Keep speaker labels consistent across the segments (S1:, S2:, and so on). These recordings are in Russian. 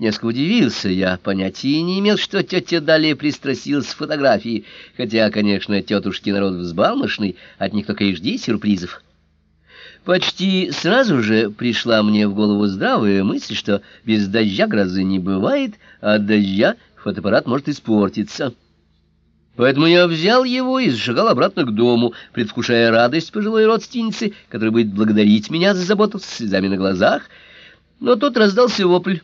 S1: Несколько удивился я, понятия не имел, что тетя далее пристрастилась к фотографии, хотя, конечно, тетушки народ взбалмошный, от них только и жди сюрпризов. Почти сразу же пришла мне в голову здравая мысль, что без дождя грозы не бывает, а от дождя фотоаппарат может испортиться. Поэтому я взял его и зашагал обратно к дому, предвкушая радость пожилой родственницы, которая будет благодарить меня за заботу с слезами на глазах. Но тут раздался вопль.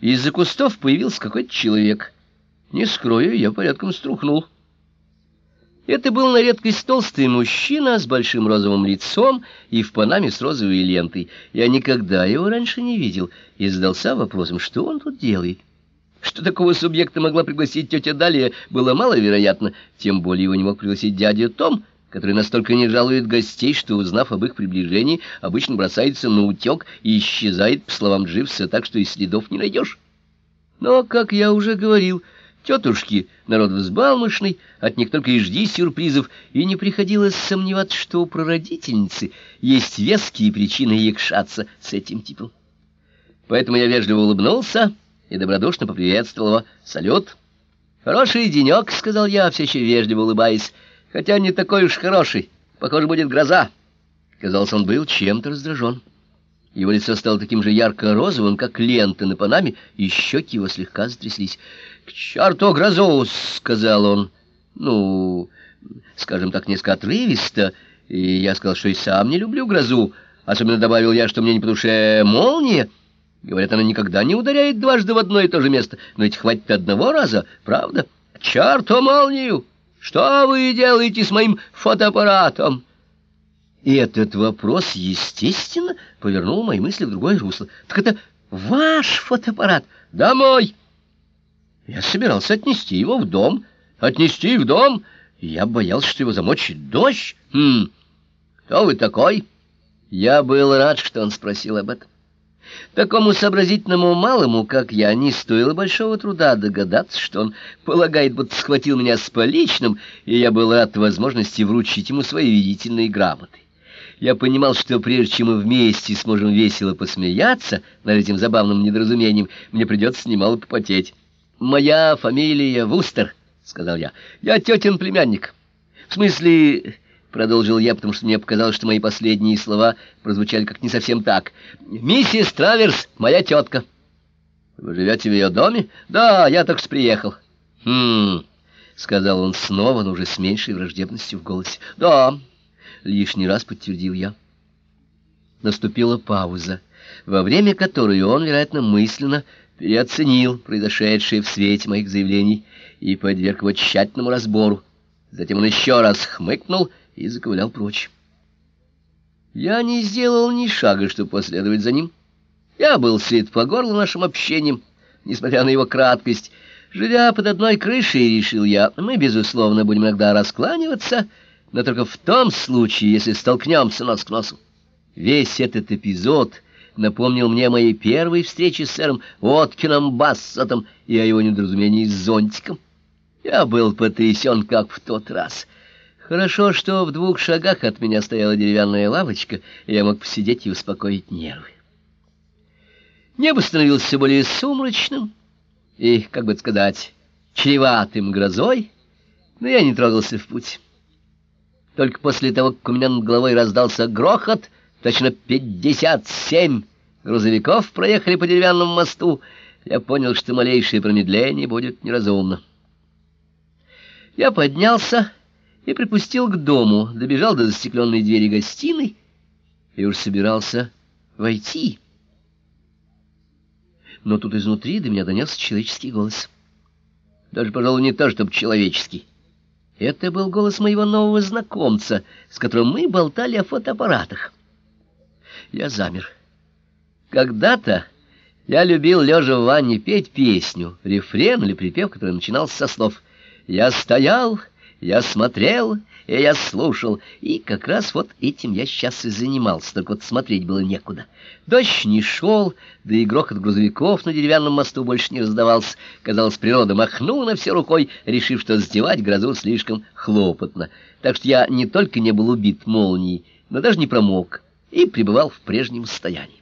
S1: Из-за кустов появился какой-то человек. Не скрою, я порядком струхнул. Это был на редкость толстый мужчина с большим розовым лицом и в панаме с розовой лентой. Я никогда его раньше не видел и задался вопросом, что он тут делает. Что такого субъекта могла пригласить тетя Далия, было маловероятно, тем более его не мог пригласить дядя Том, который настолько не жалует гостей, что, узнав об их приближении, обычно бросается на утек и исчезает, по словам Дживса, так что и следов не найдешь. Но, как я уже говорил, тетушки — народ взбалмошный, от них только и жди сюрпризов, и не приходилось сомневаться, что у прародительницы есть веские причины якшаться с этим типом. Поэтому я вежливо улыбнулся и добродушно поприветствовал его. «Салют!» «Хороший денек», — сказал я, все еще вежливо улыбаясь, — хотя не такой уж хороший. Похоже, будет гроза. Казалось, он был чем-то раздражен. Его лицо стало таким же ярко-розовым, как лента на панаме, и щеки его слегка затряслись. — К черту грозу! — сказал он. Ну, скажем так, несколько отрывисто. И я сказал, что и сам не люблю грозу. Особенно добавил я, что мне не по душе молния. Говорят, она никогда не ударяет дважды в одно и то же место. Но ведь хватит одного раза, правда? К черту молнию! Что вы делаете с моим фотоаппаратом? И этот вопрос, естественно, повернул мои мысли в другое русло. Так это ваш фотоаппарат? Домой! Я собирался отнести его в дом. Отнести в дом? Я боялся, что его замочит дождь. Хм, кто вы такой? Я был рад, что он спросил об этом. Такому сообразительному малому, как я, не стоило большого труда догадаться, что он полагает, будто схватил меня с поличным, и я был рад возможности вручить ему свои видительные грамоты. Я понимал, что прежде чем мы вместе сможем весело посмеяться над этим забавным недоразумением, мне придется немало попотеть. «Моя фамилия Вустер», — сказал я. «Я тетин племянник. В смысле...» — продолжил я, потому что мне показалось, что мои последние слова прозвучали как не совсем так. «Миссис Траверс, моя тетка». «Вы живете в ее доме?» «Да, я только приехал». «Хм...» — сказал он снова, но уже с меньшей враждебностью в голосе. «Да...» — лишний раз подтвердил я. Наступила пауза, во время которой он, вероятно, мысленно переоценил произошедшее в свете моих заявлений и подверг его тщательному разбору. Затем он еще раз хмыкнул и заковылял прочь. Я не сделал ни шага, чтобы последовать за ним. Я был сыт по горло нашим общением, несмотря на его краткость. Живя под одной крышей, решил я, мы, безусловно, будем иногда раскланиваться, но только в том случае, если столкнемся нос к носу. Весь этот эпизод напомнил мне моей первой встрече с сэром Откином Бассетом и о его недоразумении с зонтиком. Я был потрясен, как в тот раз — Хорошо, что в двух шагах от меня стояла деревянная лавочка, и я мог посидеть и успокоить нервы. Небо становилось все более сумрачным и, как бы сказать, чреватым грозой, но я не трогался в путь. Только после того, как у меня над головой раздался грохот, точно пятьдесят семь грузовиков проехали по деревянному мосту, я понял, что малейшее промедление будет неразумно. Я поднялся и припустил к дому, добежал до застекленной двери гостиной и уж собирался войти. Но тут изнутри до меня донесся человеческий голос. Даже, пожалуй, не то, чтобы человеческий. Это был голос моего нового знакомца, с которым мы болтали о фотоаппаратах. Я замер. Когда-то я любил, лежа в ванне, петь песню, рефрен или припев, который начинался со слов «Я стоял...» Я смотрел, и я слушал, и как раз вот этим я сейчас и занимался, только вот смотреть было некуда. Дождь не шел, да и грохот грузовиков на деревянном мосту больше не раздавался. Казалось, природа махнула все рукой, решив, что сдевать грозу слишком хлопотно. Так что я не только не был убит молнией, но даже не промок и пребывал в прежнем состоянии.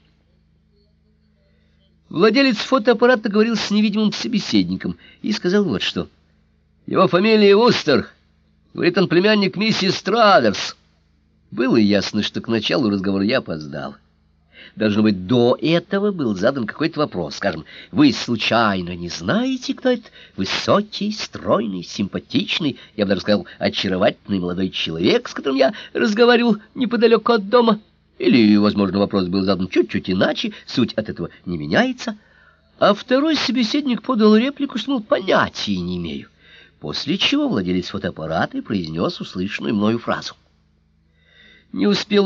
S1: Владелец фотоаппарата говорил с невидимым собеседником и сказал вот что. Его фамилия Устер. Говорит он племянник миссис Траверс. Было ясно, что к началу разговора я опоздал. Должно быть, до этого был задан какой-то вопрос. Скажем, вы случайно не знаете, кто этот высокий, стройный, симпатичный, я бы даже сказал, очаровательный молодой человек, с которым я разговаривал неподалеку от дома? Или, возможно, вопрос был задан чуть-чуть иначе, суть от этого не меняется. А второй собеседник подал реплику, что, мол, понятия не имею. После чего владелец фотоаппарата произнес услышанную мною фразу. Не успел